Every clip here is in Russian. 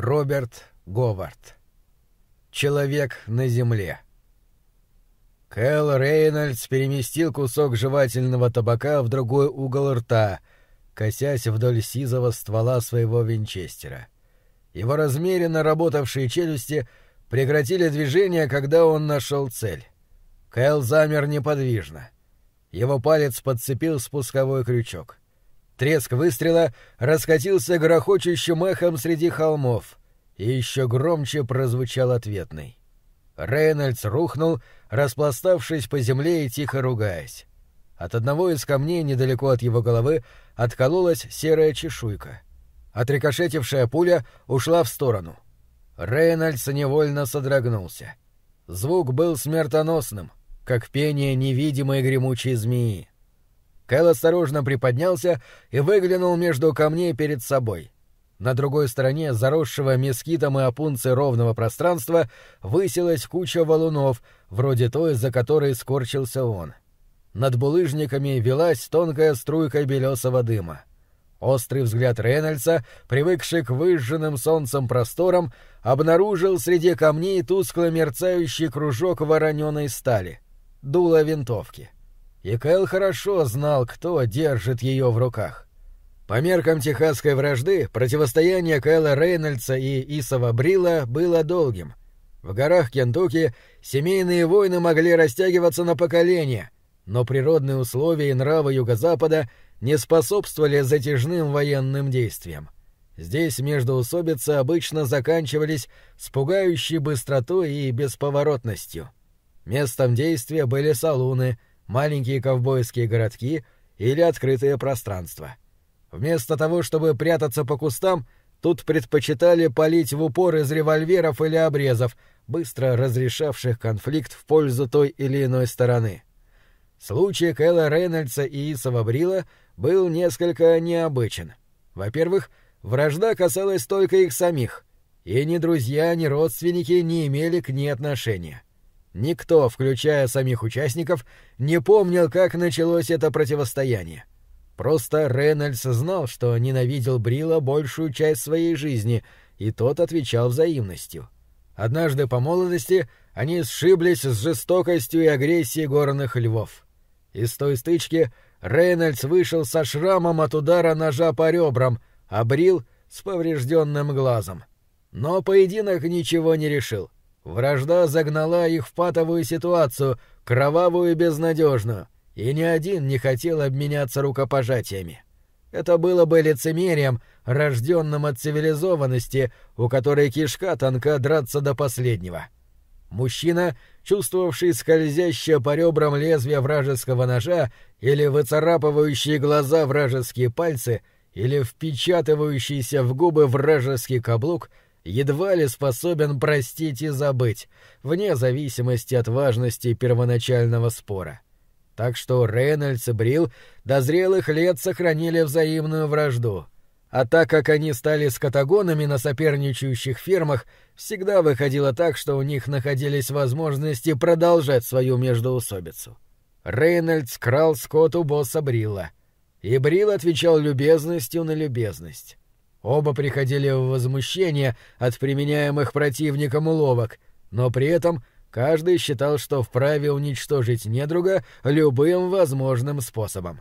Роберт Говард. Человек на земле. Кэл Рейнольдс переместил кусок жевательного табака в другой угол рта, косясь вдоль сизого ствола своего винчестера. Его размеренно работавшие челюсти прекратили движение, когда он нашел цель. Кэл замер неподвижно. Его палец подцепил спусковой крючок. Треск выстрела раскатился грохочущим эхом среди холмов, и еще громче прозвучал ответный. Рейнольдс рухнул, распластавшись по земле и тихо ругаясь. От одного из камней недалеко от его головы откололась серая чешуйка. Отрикошетившая пуля ушла в сторону. Рейнольдс невольно содрогнулся. Звук был смертоносным, как пение невидимой гремучей змеи. Кэл осторожно приподнялся и выглянул между камней перед собой. На другой стороне заросшего мескитом и опунцей ровного пространства высилась куча валунов, вроде той, за которой скорчился он. Над булыжниками велась тонкая струйка белесого дыма. Острый взгляд Рейнольдса, привыкший к выжженным солнцем просторам, обнаружил среди камней тускло мерцающий кружок вороненой стали. Дуло винтовки. — и Кэл хорошо знал, кто держит ее в руках. По меркам техасской вражды, противостояние Кэла Рейнольдса и Исова Брила было долгим. В горах Кентукки семейные войны могли растягиваться на поколения, но природные условия и нравы Юго-Запада не способствовали затяжным военным действиям. Здесь междоусобицы обычно заканчивались с пугающей быстротой и бесповоротностью. Местом действия были салуны — маленькие ковбойские городки или открытые пространства. Вместо того, чтобы прятаться по кустам, тут предпочитали палить в упор из револьверов или обрезов, быстро разрешавших конфликт в пользу той или иной стороны. Случай Кэлла Рейнольдса и Исова Брила был несколько необычен. Во-первых, вражда касалась только их самих, и ни друзья, ни родственники не имели к ней отношения. Никто, включая самих участников, не помнил, как началось это противостояние. Просто Рейнольдс знал, что ненавидел Брила большую часть своей жизни, и тот отвечал взаимностью. Однажды по молодости они сшиблись с жестокостью и агрессией горных львов. Из той стычки Рейнольдс вышел со шрамом от удара ножа по ребрам, а Брил — с поврежденным глазом. Но поединок ничего не решил — Вражда загнала их в патовую ситуацию, кровавую и безнадежную, и ни один не хотел обменяться рукопожатиями. Это было бы лицемерием, рожденным от цивилизованности, у которой кишка тонка драться до последнего. Мужчина, чувствовавший скользящее по ребрам лезвие вражеского ножа или выцарапывающие глаза вражеские пальцы, или впечатывающийся в губы вражеский каблук — едва ли способен простить и забыть, вне зависимости от важности первоначального спора. Так что Рейнольдс и Брил до зрелых лет сохранили взаимную вражду. А так как они стали скотагонами на соперничающих фермах, всегда выходило так, что у них находились возможности продолжать свою междоусобицу. Рейнольдс крал скот у босса Брилла. И Брил отвечал любезностью на любезность. Оба приходили в возмущение от применяемых противником уловок, но при этом каждый считал, что вправе уничтожить недруга любым возможным способом.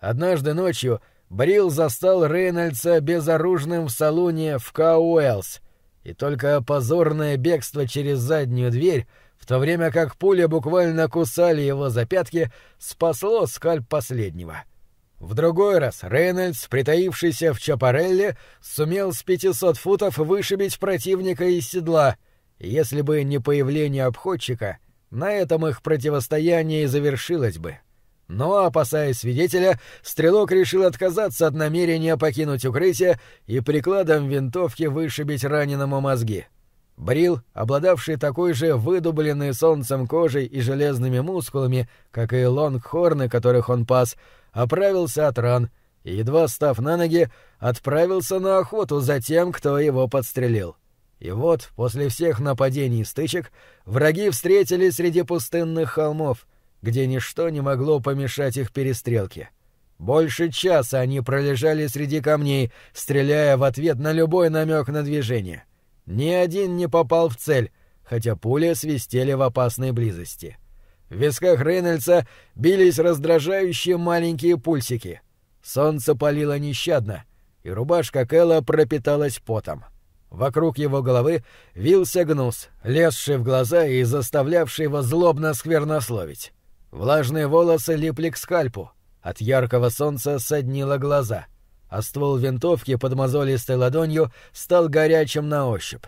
Однажды ночью Брил застал Рейнольдса безоружным в салоне в Кауэллс, и только позорное бегство через заднюю дверь, в то время как пули буквально кусали его за пятки, спасло скальп последнего — в другой раз Рейнольдс, притаившийся в Чапарелле, сумел с 500 футов вышибить противника из седла, если бы не появление обходчика, на этом их противостояние и завершилось бы. Но, опасаясь свидетеля, стрелок решил отказаться от намерения покинуть укрытие и прикладом винтовки вышибить раненому мозги. Брил, обладавший такой же выдубленной солнцем кожей и железными мускулами, как и лонгхорны, которых он пас, оправился от ран и, едва став на ноги, отправился на охоту за тем, кто его подстрелил. И вот, после всех нападений и стычек, враги встретились среди пустынных холмов, где ничто не могло помешать их перестрелке. Больше часа они пролежали среди камней, стреляя в ответ на любой намек на движение — Ни один не попал в цель, хотя пули свистели в опасной близости. В висках Рейнольдса бились раздражающие маленькие пульсики. Солнце палило нещадно, и рубашка Кэлла пропиталась потом. Вокруг его головы вился гнус, лезший в глаза и заставлявший его злобно сквернословить. Влажные волосы липли к скальпу, от яркого солнца соднило глаза, а ствол винтовки под мозолистой ладонью стал горячим на ощупь.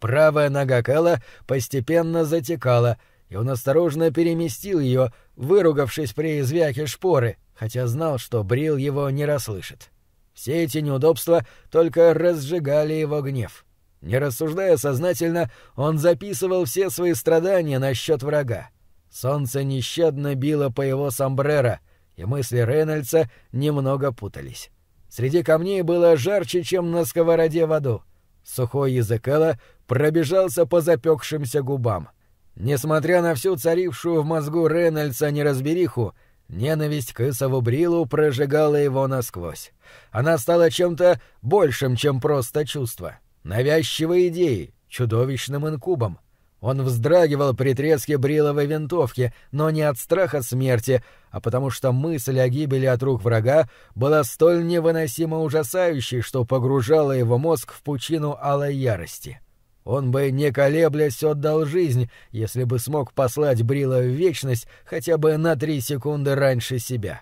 Правая нога Кэлла постепенно затекала, и он осторожно переместил ее, выругавшись при звяке шпоры, хотя знал, что Брил его не расслышит. Все эти неудобства только разжигали его гнев. Не рассуждая сознательно, он записывал все свои страдания насчет врага. Солнце нещадно било по его сомбреро, и мысли Рейнольдса немного путались. Среди камней было жарче, чем на сковороде в аду. Сухой язык Элла пробежался по запекшимся губам. Несмотря на всю царившую в мозгу Рейнольдса неразбериху, ненависть к Исову Брилу прожигала его насквозь. Она стала чем-то большим, чем просто чувство — навязчивой идеей, чудовищным инкубом. Он вздрагивал при треске бриловой винтовки, но не от страха смерти, а потому что мысль о гибели от рук врага была столь невыносимо ужасающей, что погружала его мозг в пучину алой ярости. Он бы, не колеблясь, отдал жизнь, если бы смог послать Брила в вечность хотя бы на три секунды раньше себя.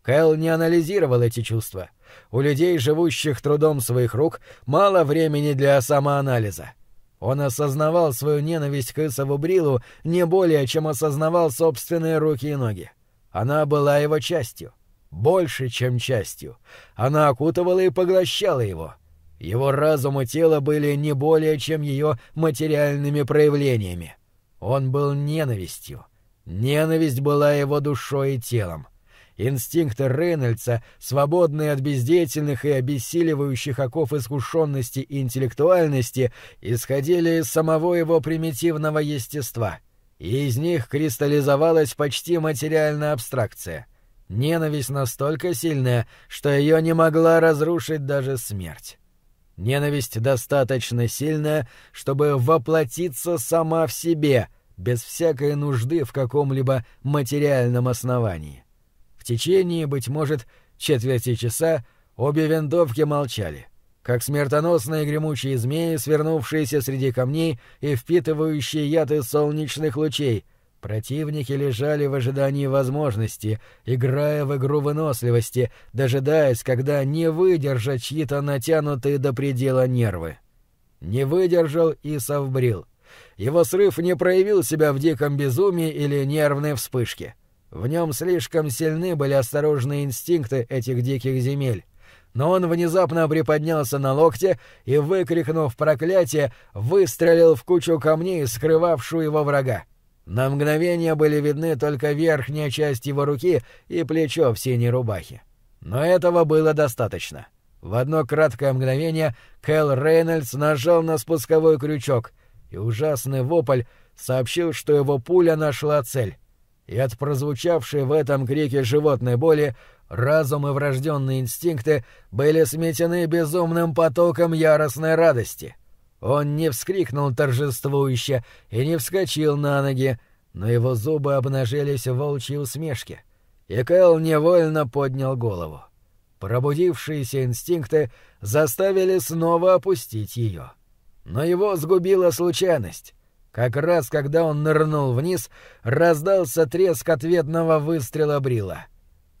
Кэл не анализировал эти чувства — у людей, живущих трудом своих рук, мало времени для самоанализа. Он осознавал свою ненависть к Исову Брилу не более, чем осознавал собственные руки и ноги. Она была его частью. Больше, чем частью. Она окутывала и поглощала его. Его разум и тело были не более, чем ее материальными проявлениями. Он был ненавистью. Ненависть была его душой и телом. Инстинкты Рейнольдса, свободные от бездеятельных и обессиливающих оков искушенности и интеллектуальности, исходили из самого его примитивного естества, и из них кристаллизовалась почти материальная абстракция. Ненависть настолько сильная, что ее не могла разрушить даже смерть. Ненависть достаточно сильная, чтобы воплотиться сама в себе, без всякой нужды в каком-либо материальном основании. В течение, быть может, четверти часа обе винтовки молчали, как смертоносные гремучие змеи, свернувшиеся среди камней и впитывающие яд из солнечных лучей. Противники лежали в ожидании возможности, играя в игру выносливости, дожидаясь, когда не выдержат чьи-то натянутые до предела нервы. Не выдержал и совбрил. Его срыв не проявил себя в диком безумии или нервной вспышке. В нем слишком сильны были осторожные инстинкты этих диких земель. Но он внезапно приподнялся на локте и, выкрикнув проклятие, выстрелил в кучу камней, скрывавшую его врага. На мгновение были видны только верхняя часть его руки и плечо в синей рубахе. Но этого было достаточно. В одно краткое мгновение Кэл Рейнольдс нажал на спусковой крючок, и ужасный вопль сообщил, что его пуля нашла цель и от прозвучавшей в этом крике животной боли разум и врожденные инстинкты были сметены безумным потоком яростной радости. Он не вскрикнул торжествующе и не вскочил на ноги, но его зубы обнажились в волчьей усмешке, и Кэл невольно поднял голову. Пробудившиеся инстинкты заставили снова опустить ее. Но его сгубила случайность. Как раз когда он нырнул вниз, раздался треск ответного выстрела Брила.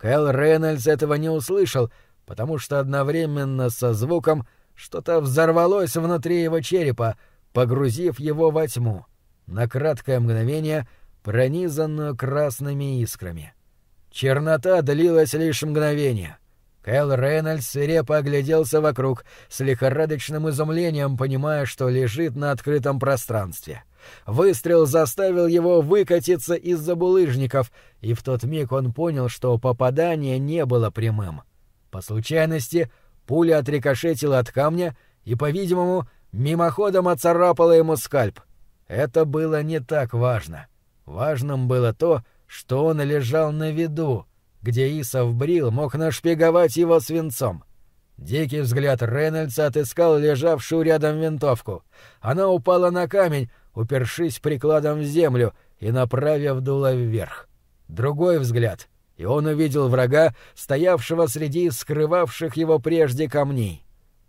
Кэл Рейнольдс этого не услышал, потому что одновременно со звуком что-то взорвалось внутри его черепа, погрузив его во тьму, на краткое мгновение пронизанную красными искрами. Чернота длилась лишь мгновение. Кэл Рейнольдс свирепо огляделся вокруг, с лихорадочным изумлением понимая, что лежит на открытом пространстве — Выстрел заставил его выкатиться из-за булыжников, и в тот миг он понял, что попадание не было прямым. По случайности пуля отрикошетила от камня и, по-видимому, мимоходом оцарапала ему скальп. Это было не так важно. Важным было то, что он лежал на виду, где Исов Брил мог нашпиговать его свинцом. Дикий взгляд Рейнольдса отыскал лежавшую рядом винтовку. Она упала на камень, упершись прикладом в землю и направив дуло вверх. Другой взгляд, и он увидел врага, стоявшего среди скрывавших его прежде камней.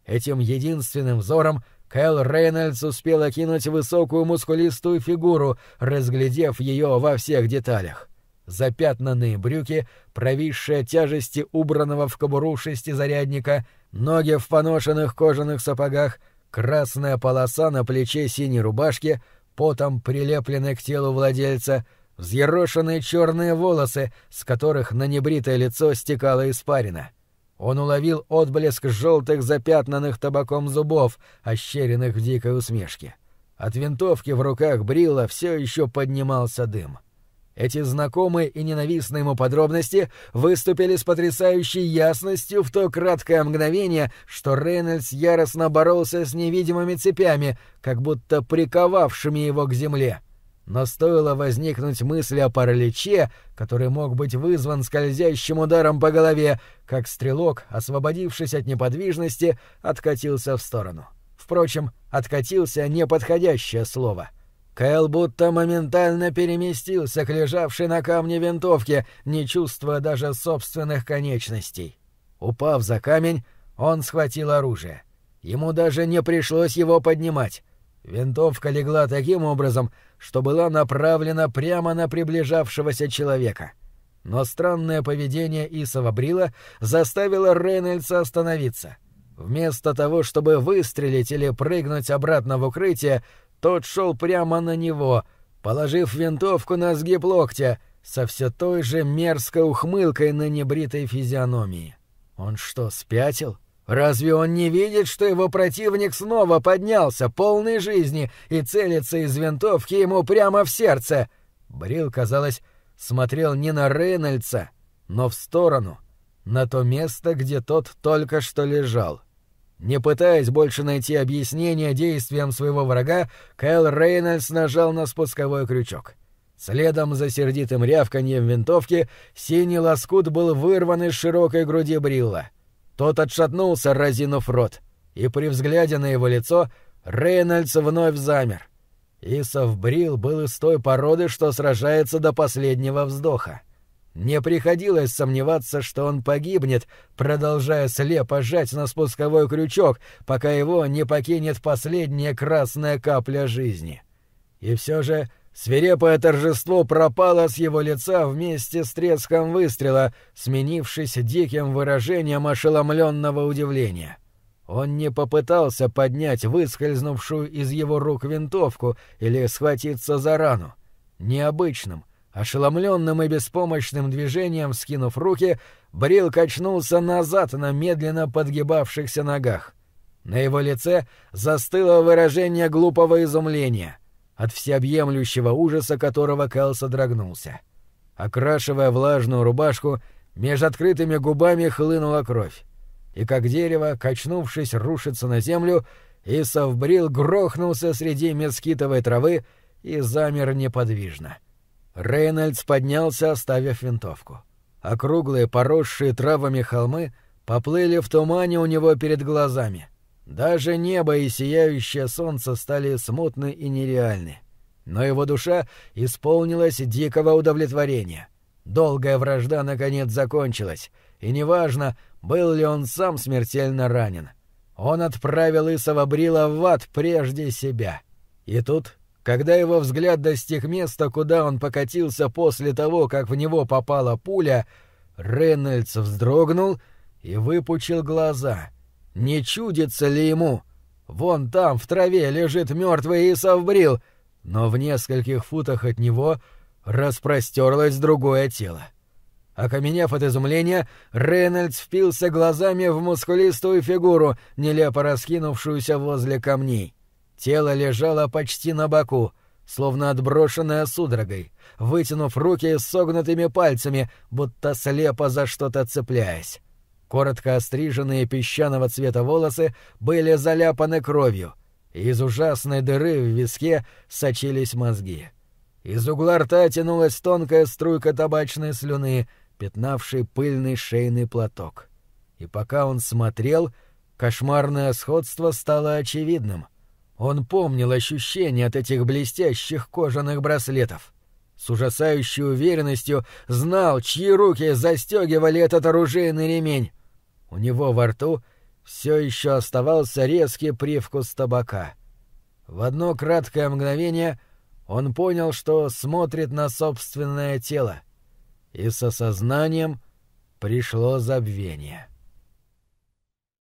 Этим единственным взором Кэл Рейнольдс успел окинуть высокую мускулистую фигуру, разглядев ее во всех деталях. Запятнанные брюки, провисшие тяжести убранного в кобуру шестизарядника, ноги в поношенных кожаных сапогах, красная полоса на плече синей рубашки, потом прилепленной к телу владельца, взъерошенные черные волосы, с которых на небритое лицо стекала испарина — он уловил отблеск желтых запятнанных табаком зубов, ощеренных в дикой усмешке. От винтовки в руках Брилла все еще поднимался дым. Эти знакомые и ненавистные ему подробности выступили с потрясающей ясностью в то краткое мгновение, что Рейнольдс яростно боролся с невидимыми цепями, как будто приковавшими его к земле. — но стоило возникнуть мысли о параличе, который мог быть вызван скользящим ударом по голове, как стрелок, освободившись от неподвижности, откатился в сторону. Впрочем, откатился неподходящее слово. Кэл будто моментально переместился к лежавшей на камне винтовке, не чувствуя даже собственных конечностей. Упав за камень, он схватил оружие. Ему даже не пришлось его поднимать. Винтовка легла таким образом, что была направлена прямо на приближавшегося человека. Но странное поведение Исова Брила заставило Рейнольдса остановиться. Вместо того, чтобы выстрелить или прыгнуть обратно в укрытие, тот шел прямо на него, положив винтовку на сгиб локтя, со все той же мерзкой ухмылкой на небритой физиономии. Он что, спятил? Разве он не видит, что его противник снова поднялся, полный жизни, и целится из винтовки ему прямо в сердце? Брил, казалось, смотрел не на Рейнольдса, но в сторону, на то место, где тот только что лежал. Не пытаясь больше найти объяснение действиям своего врага, Кэл Рейнольдс нажал на спусковой крючок. Следом за сердитым рявканьем винтовки синий лоскут был вырван из широкой груди Брилла — тот отшатнулся, разинув рот, и при взгляде на его лицо Рейнольдс вновь замер. Исов Брил был из той породы, что сражается до последнего вздоха. Не приходилось сомневаться, что он погибнет, продолжая слепо жать на спусковой крючок, пока его не покинет последняя красная капля жизни. И все же Свирепое торжество пропало с его лица вместе с треском выстрела, сменившись диким выражением ошеломленного удивления. Он не попытался поднять выскользнувшую из его рук винтовку или схватиться за рану. Необычным, ошеломленным и беспомощным движением, скинув руки, Брил качнулся назад на медленно подгибавшихся ногах. На его лице застыло выражение глупого изумления от всеобъемлющего ужаса которого Кэл содрогнулся. Окрашивая влажную рубашку, меж открытыми губами хлынула кровь. И как дерево, качнувшись, рушится на землю, Исов Брил грохнулся среди мескитовой травы и замер неподвижно. Рейнольдс поднялся, оставив винтовку. Округлые, поросшие травами холмы поплыли в тумане у него перед глазами. Даже небо и сияющее солнце стали смутны и нереальны. Но его душа исполнилась дикого удовлетворения. Долгая вражда наконец закончилась, и неважно, был ли он сам смертельно ранен. Он отправил Исова Брила в ад прежде себя. И тут, когда его взгляд достиг места, куда он покатился после того, как в него попала пуля, Рейнольдс вздрогнул и выпучил глаза — не чудится ли ему? Вон там, в траве, лежит мертвый Исавбрил, но в нескольких футах от него распростерлось другое тело. Окаменев от изумления, Рейнольдс впился глазами в мускулистую фигуру, нелепо раскинувшуюся возле камней. Тело лежало почти на боку, словно отброшенное судорогой, вытянув руки согнутыми пальцами, будто слепо за что-то цепляясь. Коротко остриженные песчаного цвета волосы были заляпаны кровью, и из ужасной дыры в виске сочились мозги. Из угла рта тянулась тонкая струйка табачной слюны, пятнавшей пыльный шейный платок. И пока он смотрел, кошмарное сходство стало очевидным. Он помнил ощущение от этих блестящих кожаных браслетов. С ужасающей уверенностью знал, чьи руки застегивали этот оружейный ремень. У него во рту все еще оставался резкий привкус табака. В одно краткое мгновение он понял, что смотрит на собственное тело, и с осознанием пришло забвение.